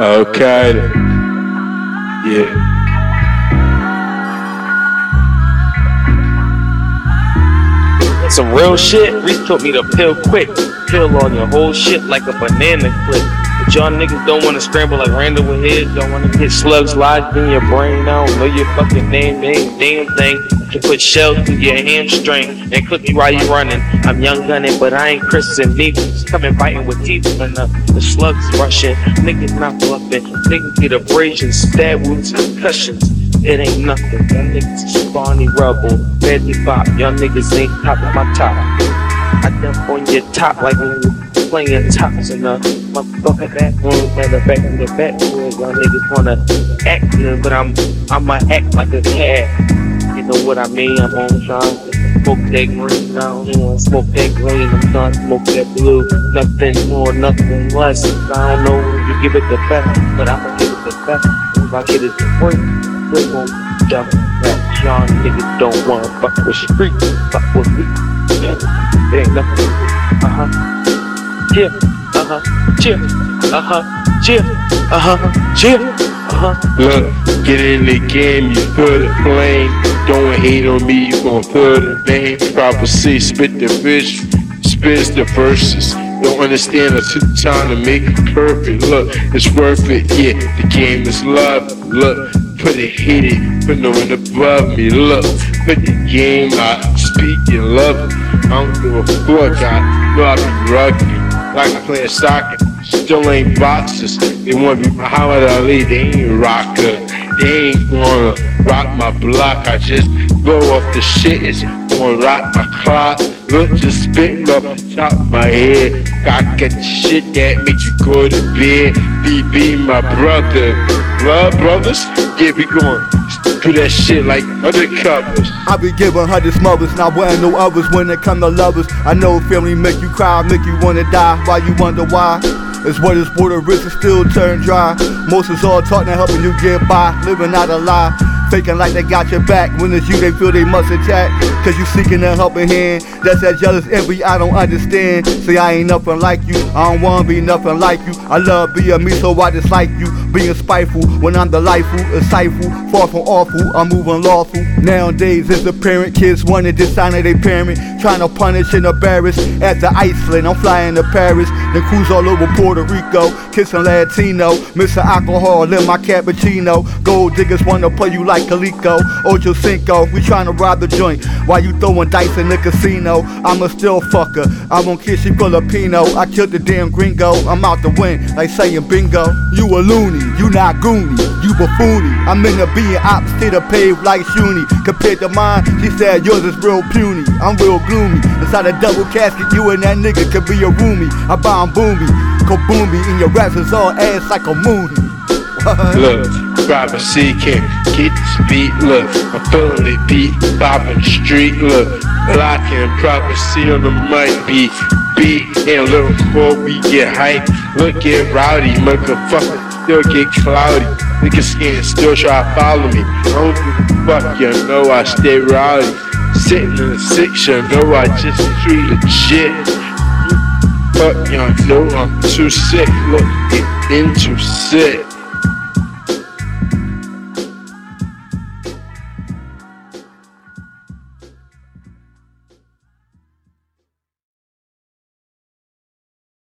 Okay. Yeah. Some real shit. Reese told me to pill quick. Pill on your whole shit like a banana clip. But y'all niggas don't wanna scramble like Randall with his. Don't wanna get slugs lodged in your brain. I don't know your fucking name. Ain't damn thing. To put shells through your hamstring and cook you while you running. I'm young gunning, but I ain't Chris and Nevis. Coming biting with teeth when the, the slugs rushing. Niggas not bluffing. Niggas get abrasions, stab wounds, concussions. It ain't nothing. Y'all niggas is spawny rubble. Badly bop. Y'all niggas ain't top of my top. I dump on your top like when you playing tops in the motherfucker back room and the back in the back room. Y'all niggas wanna act good, but I'm I'ma act like a cat. What I mean? I'm on trying to smoke that green. I don't wanna smoke that green. I'm to smoke that blue. Nothing more, nothing less. I don't know when you give it the best, but I'ma give it the best. If I get it the free, we gon' jump that. Y'all niggas don't wanna fuck with street, fuck with me. Yeah, ain't nothing. Uh huh. Yeah. Uh huh. Chill. Uh huh. Chill. Uh huh. Chill. Uh huh. Look, get in the game, you feel the flame. Don't hate on me, you gon' feel the pain. Prophecy, spit the fish, spits the verses. Don't understand, I took time to make it perfect. Look, it's worth it, yeah. The game is love. Look, put it, hit it, put no one above me. Look, put the game out, speak and love. I don't give a fuck, I know I be rugged. Like I'm playing soccer, still ain't boxers. They wanna be Muhammad Ali, they ain't rocker. They ain't gonna rock my block. I just blow off the shit, it's gonna rock my clock. Look, just spitting up the top of my head. I get the shit that makes you go to bed. BB, my brother. Blood brothers? Yeah, we going do that shit like undercovers. I be giving her this mothers, not wearing no others when it come to lovers. I know family make you cry, make you wanna die. Why you wonder why? It's what is water rich and still turn dry. Most is all talk and helping you get by, living out a lie. Faking like they got your back when it's you they feel they must attack. Cause you seeking a helping hand. That's that jealous envy I don't understand. Say I ain't nothing like you. I don't wanna be nothing like you. I love being me, so I dislike you. Being spiteful when I'm delightful, insightful, far from awful. I'm moving lawful. Nowadays it's the parent kids wanting to dishonor their parent. Trying to punish and embarrass. After Iceland, I'm flying to Paris. Then cruise all over Puerto Rico. Kissing Latino. Missing alcohol in my cappuccino. Gold diggers wanna play you like Calico. Ocho Cinco. We trying to rob the joint. While you throwing dice in the casino. I'm a still fucker. I won't kiss you Filipino. I killed the damn gringo. I'm out to win. Like saying bingo. You a loony. You not goony. You buffoony. I'm in the being opposite of paved like Shuni. Compared to mine, she said yours is real puny. I'm real gloomy. Inside a double casket, you and that nigga could be a roomie. I bomb boomy. Kaboomy. And your raps is all ass like a moony. Look, prophecy can't get this beat. Look, I'm feeling it beat, bopping street. Look, blocking prophecy on the mic beat. Beat and little before we get hype. Look, at rowdy, motherfucker, still get cloudy. Niggas can't still try to follow me. Don't give a fuck, you know I stay rowdy. Sitting in the six, you know I just street legit. Fuck, you know I'm too sick. Look, get into sick.